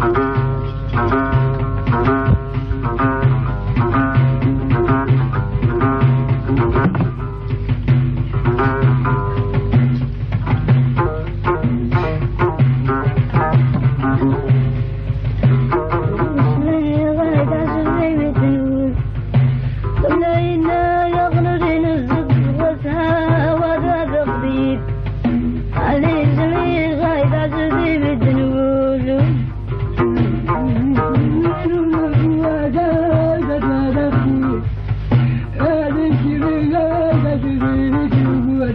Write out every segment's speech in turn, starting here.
Thank you.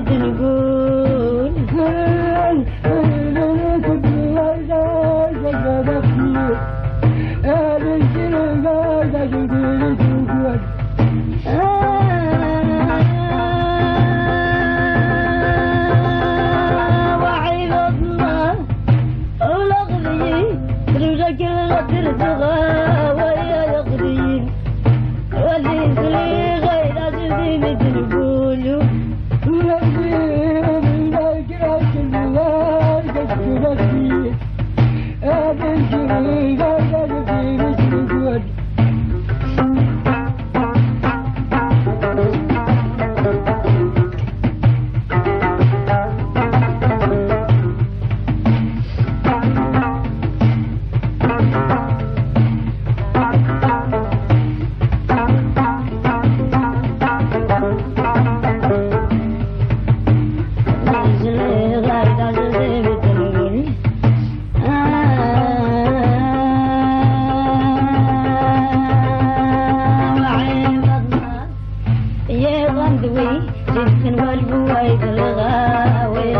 نقعد نقول هاي السن والبوايد الغاوي